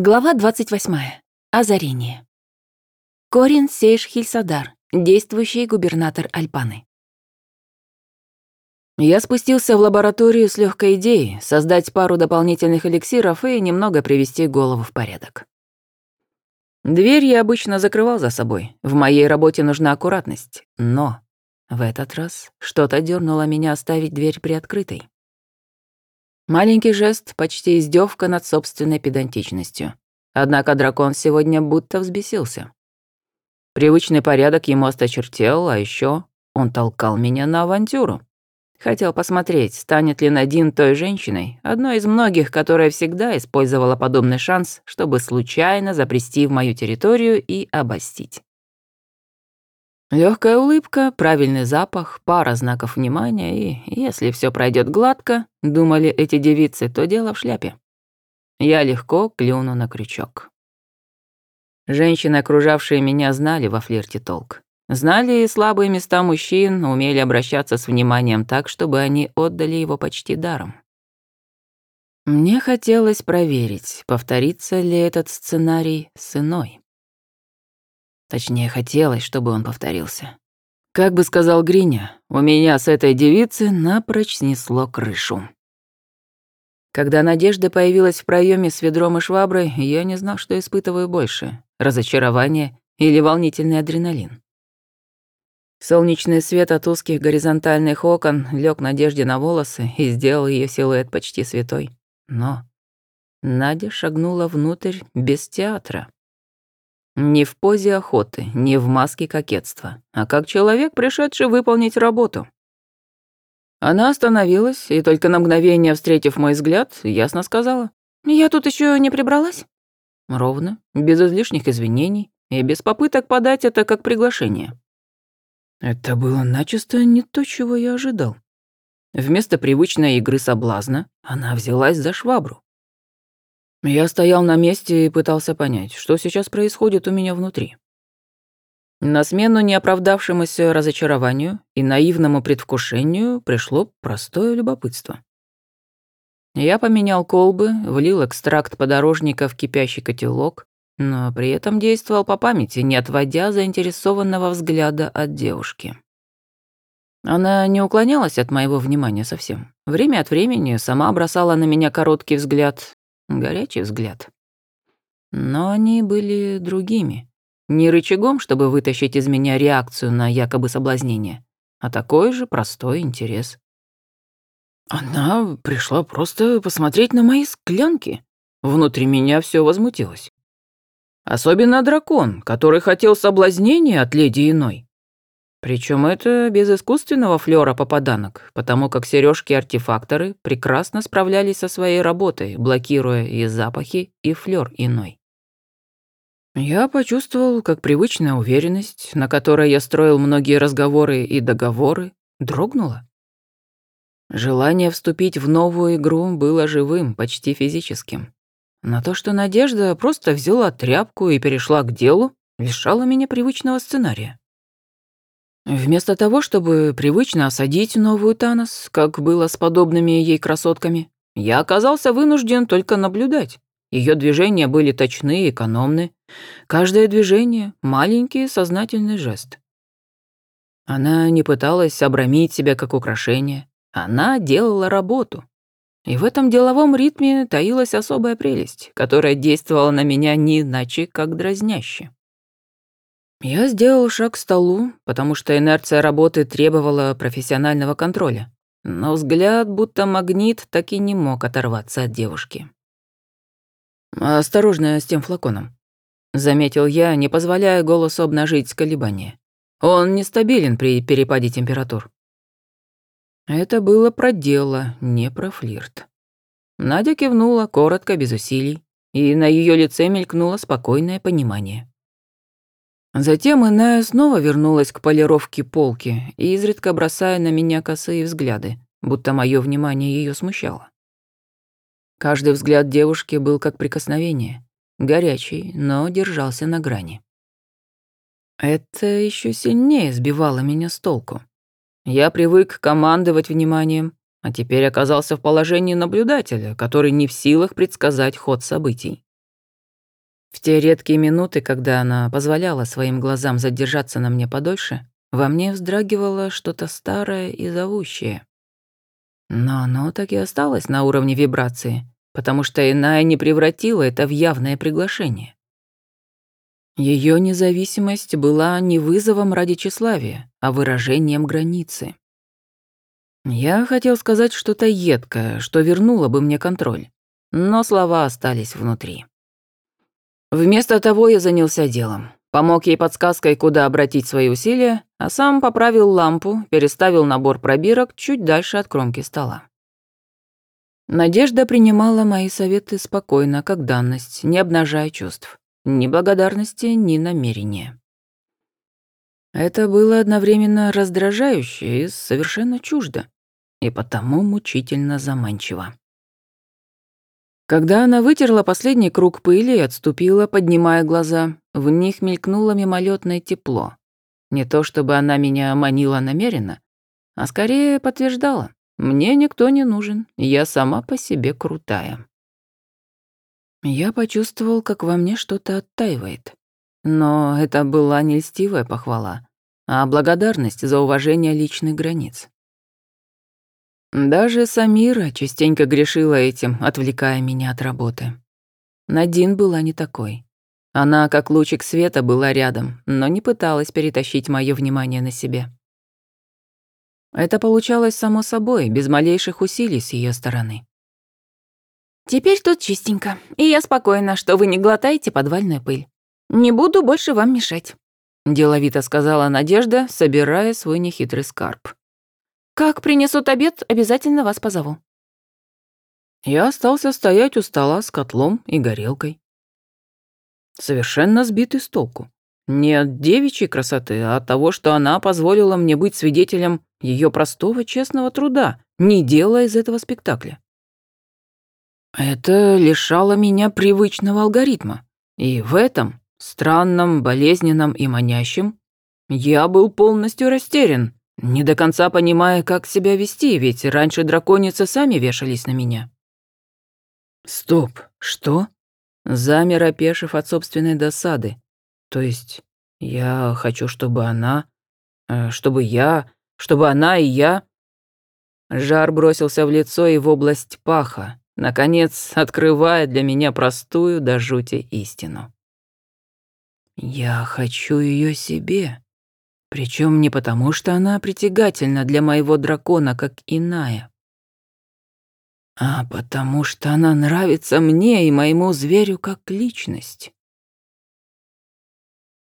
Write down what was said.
Глава 28. Озарение. Корин Сейш Хильсадар, действующий губернатор Альпаны. Я спустился в лабораторию с легкой идеей создать пару дополнительных эликсиров и немного привести голову в порядок. Дверь я обычно закрывал за собой. В моей работе нужна аккуратность. Но в этот раз что-то дернуло меня оставить дверь приоткрытой. Маленький жест, почти издевка над собственной педантичностью. Однако дракон сегодня будто взбесился. Привычный порядок ему осточертел, а еще он толкал меня на авантюру. Хотел посмотреть, станет ли Надин той женщиной, одной из многих, которая всегда использовала подобный шанс, чтобы случайно запрести в мою территорию и обостить. Легкая улыбка, правильный запах, пара знаков внимания, и если все пройдет гладко, думали эти девицы, то дело в шляпе. Я легко клюну на крючок. Женщины, окружавшие меня, знали во флирте толк. Знали и слабые места мужчин, умели обращаться с вниманием так, чтобы они отдали его почти даром. Мне хотелось проверить, повторится ли этот сценарий с иной. Точнее, хотелось, чтобы он повторился. Как бы сказал Гриня, у меня с этой девицы напрочь снесло крышу. Когда Надежда появилась в проеме с ведром и шваброй, я не знал, что испытываю больше — разочарование или волнительный адреналин. Солнечный свет от узких горизонтальных окон лег Надежде на волосы и сделал ее силуэт почти святой. Но Надя шагнула внутрь без театра. Не в позе охоты, не в маске кокетства, а как человек, пришедший выполнить работу. Она остановилась, и только на мгновение, встретив мой взгляд, ясно сказала. «Я тут еще не прибралась?» Ровно, без излишних извинений и без попыток подать это как приглашение. Это было начисто не то, чего я ожидал. Вместо привычной игры соблазна она взялась за швабру. Я стоял на месте и пытался понять, что сейчас происходит у меня внутри. На смену неоправдавшемуся разочарованию и наивному предвкушению пришло простое любопытство. Я поменял колбы, влил экстракт подорожника в кипящий котелок, но при этом действовал по памяти, не отводя заинтересованного взгляда от девушки. Она не уклонялась от моего внимания совсем. Время от времени сама бросала на меня короткий взгляд, горячий взгляд. Но они были другими. Не рычагом, чтобы вытащить из меня реакцию на якобы соблазнение, а такой же простой интерес. Она пришла просто посмотреть на мои склянки. Внутри меня все возмутилось. Особенно дракон, который хотел соблазнения от леди иной. Причем это без искусственного флера попаданок, потому как сережки-артефакторы прекрасно справлялись со своей работой, блокируя и запахи, и флер иной. Я почувствовал, как привычная уверенность, на которой я строил многие разговоры и договоры, дрогнула. Желание вступить в новую игру было живым, почти физическим. На то, что Надежда просто взяла тряпку и перешла к делу, лишало меня привычного сценария. Вместо того, чтобы привычно осадить новую Танос, как было с подобными ей красотками, я оказался вынужден только наблюдать. Ее движения были точны и экономны. Каждое движение — маленький сознательный жест. Она не пыталась обрамить себя как украшение. Она делала работу. И в этом деловом ритме таилась особая прелесть, которая действовала на меня не иначе, как дразняще. Я сделал шаг к столу, потому что инерция работы требовала профессионального контроля. Но взгляд, будто магнит, так и не мог оторваться от девушки. «Осторожно с тем флаконом», — заметил я, не позволяя голосу обнажить колебания. «Он нестабилен при перепаде температур». Это было про дело, не про флирт. Надя кивнула, коротко, без усилий, и на ее лице мелькнуло спокойное понимание. Затем иная снова вернулась к полировке полки, изредка бросая на меня косые взгляды, будто мое внимание ее смущало. Каждый взгляд девушки был как прикосновение, горячий, но держался на грани. Это еще сильнее сбивало меня с толку. Я привык командовать вниманием, а теперь оказался в положении наблюдателя, который не в силах предсказать ход событий. В те редкие минуты, когда она позволяла своим глазам задержаться на мне подольше, во мне вздрагивало что-то старое и зовущее. Но оно так и осталось на уровне вибрации, потому что иная не превратила это в явное приглашение. Ее независимость была не вызовом ради тщеславия, а выражением границы. Я хотел сказать что-то едкое, что вернуло бы мне контроль, но слова остались внутри. Вместо того я занялся делом. Помог ей подсказкой, куда обратить свои усилия, а сам поправил лампу, переставил набор пробирок чуть дальше от кромки стола. Надежда принимала мои советы спокойно, как данность, не обнажая чувств. Ни благодарности, ни намерения. Это было одновременно раздражающе и совершенно чуждо, и потому мучительно заманчиво. Когда она вытерла последний круг пыли и отступила, поднимая глаза, в них мелькнуло мимолетное тепло. Не то чтобы она меня манила намеренно, а скорее подтверждала. Мне никто не нужен, я сама по себе крутая. Я почувствовал, как во мне что-то оттаивает. Но это была не льстивая похвала, а благодарность за уважение личных границ. Даже Самира частенько грешила этим, отвлекая меня от работы. Надин была не такой. Она, как лучик света, была рядом, но не пыталась перетащить мое внимание на себе. Это получалось само собой, без малейших усилий с ее стороны. «Теперь тут чистенько, и я спокойна, что вы не глотаете подвальную пыль. Не буду больше вам мешать», — деловито сказала Надежда, собирая свой нехитрый скарб. «Как принесут обед, обязательно вас позову». Я остался стоять у стола с котлом и горелкой. Совершенно сбитый с толку. Не от девичьей красоты, а от того, что она позволила мне быть свидетелем ее простого честного труда, не делая из этого спектакля. Это лишало меня привычного алгоритма. И в этом, странном, болезненном и манящем, я был полностью растерян, не до конца понимая, как себя вести, ведь раньше драконицы сами вешались на меня. Стоп, что? Замер, опешив от собственной досады. То есть я хочу, чтобы она... Э, чтобы я... Чтобы она и я... Жар бросился в лицо и в область паха, наконец открывая для меня простую до жути истину. Я хочу ее себе. Причем не потому, что она притягательна для моего дракона, как иная, а потому что она нравится мне и моему зверю как личность.